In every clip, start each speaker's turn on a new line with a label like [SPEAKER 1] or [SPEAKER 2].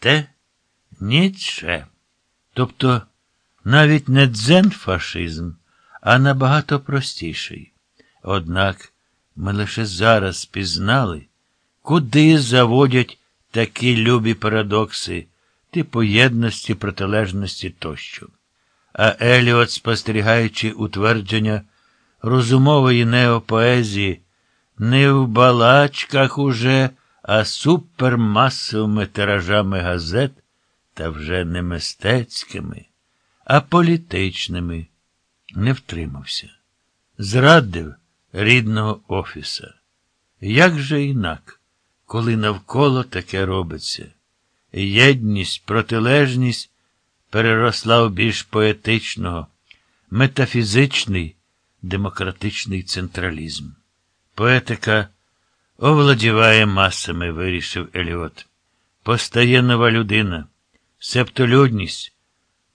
[SPEAKER 1] те Ніцше. Тобто навіть не дзен-фашизм, а набагато простіший. Однак ми лише зараз пізнали, куди заводять такі любі парадокси, типу єдності, протилежності тощо. А Еліот, спостерігаючи утвердження розумової неопоезії, не в балачках уже, а супермасовими тиражами газет, та вже не мистецькими, а політичними, не втримався. Зрадив рідного офіса. Як же інак, коли навколо таке робиться? Єдність, протилежність переросла в більш поетичного, метафізичний, демократичний централізм. Поетика овладіває масами, вирішив Еліот. Постає нова людина, септолюдність,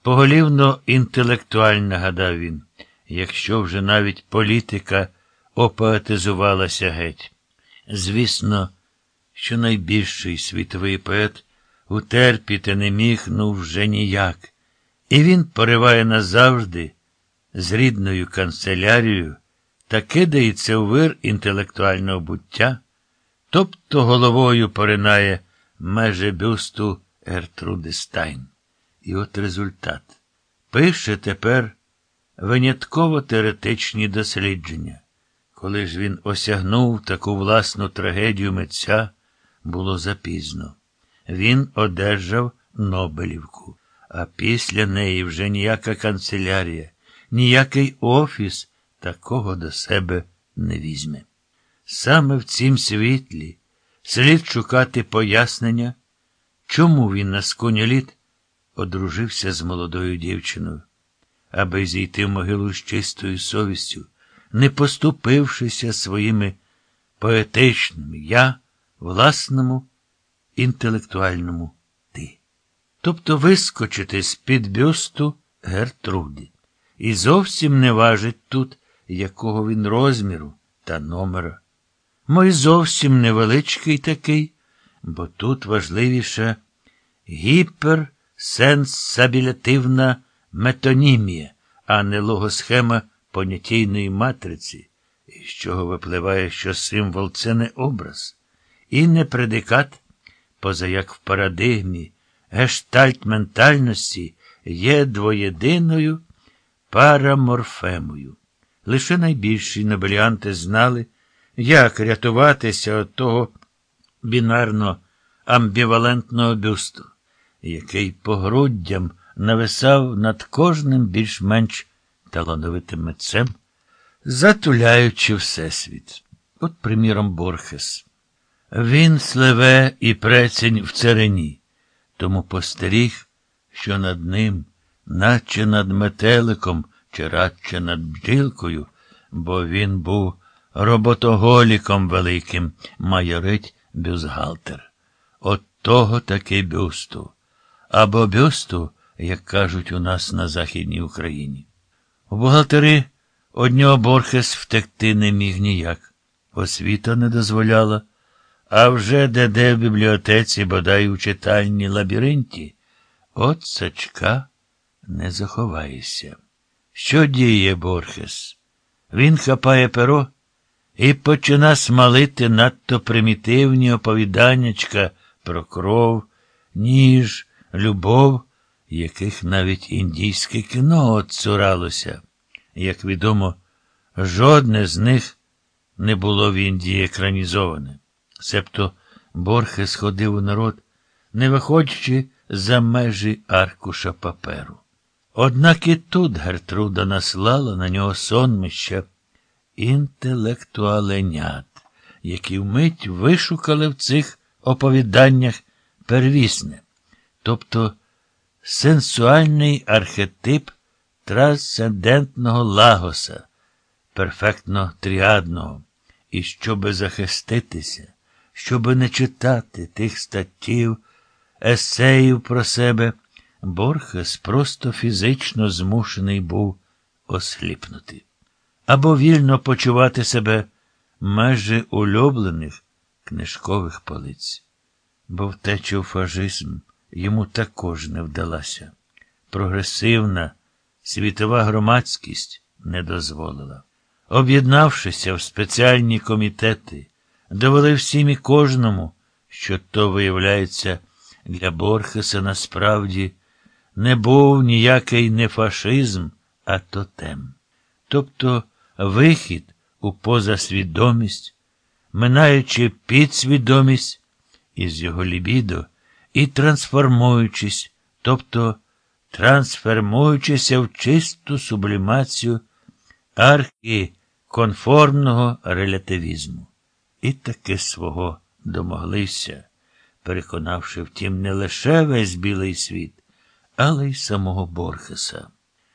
[SPEAKER 1] поголівно інтелектуальна, гадав він, якщо вже навіть політика опоетизувалася геть. Звісно, що найбільший світовий поет утерпіти не міг ну вже ніяк, і він пориває назавжди з рідною канцелярією та кидається у вир інтелектуального буття, тобто головою поринає меже бюсту Гертруди Стайн. І от результат. Пише тепер винятково теоретичні дослідження. Коли ж він осягнув таку власну трагедію митця, було запізно. Він одержав Нобелівку, а після неї вже ніяка канцелярія, ніякий офіс такого до себе не візьме. Саме в цім світлі слід шукати пояснення, чому він на сконі літ одружився з молодою дівчиною, аби зійти в могилу з чистою совістю, не поступившися своїми поетичними я власному інтелектуальному ти. Тобто вискочити з-під бюсту Гертруді. І зовсім не важить тут, якого він розміру та номера. Мой зовсім невеличкий такий, бо тут важливіше гіперсенсабілятивна метонімія, а не логосхема понятійної матриці, із чого випливає, що символ це не образ, і не предикат, поза як в парадигмі, гештальт ментальності є двоєдиною параморфемою. Лише найбільші нобеліанти знали, як рятуватися від того бінарно амбівалентного бюсту, який погруддям нависав над кожним більш-менш талановитим митцем, затуляючи Всесвіт. От, приміром, Борхес. Він сливе і прецінь в царині, тому постеріг, що над ним, наче над метеликом, чи радше над бджілкою, бо він був роботоголіком великим, майорить бюзгалтер. От того таки бюсту. Або бюсту, як кажуть у нас на Західній Україні. У бухгалтери однього Борхес втекти не міг ніяк. Освіта не дозволяла, а вже де-де в бібліотеці, бодай у читальні лабіринті, от сачка не заховаєшся. Що діє Борхес? Він хапає перо і почина смалити надто примітивні оповіданнячка про кров, ніж, любов, яких навіть індійське кіно отцуралося. Як відомо, жодне з них не було в Індії екранізоване. Себто Борхес ходив у народ, не виходячи за межі аркуша паперу. Однак і тут Гертруда наслала на нього сонмища інтелектуаленят, які вмить вишукали в цих оповіданнях первісне, тобто сенсуальний архетип трансцендентного лагоса, перфектно тріадного, і щоби захиститися, щоби не читати тих статтів, есеїв про себе. Борхес просто фізично змушений був осліпнути або вільно почувати себе майже улюблених книжкових полиць, бо втеча у фашизм йому також не вдалася. Прогресивна світова громадськість не дозволила. Об'єднавшися в спеціальні комітети, довели всім і кожному, що то, виявляється, для Борхеса насправді не був ніякий не фашизм, а тотем. Тобто вихід у позасвідомість, минаючи підсвідомість із його лібідо і трансформуючись, тобто трансформуючися в чисту сублімацію архіконформного релятивізму. І таки свого домоглися, переконавши втім не лише весь білий світ, але й самого Борхеса.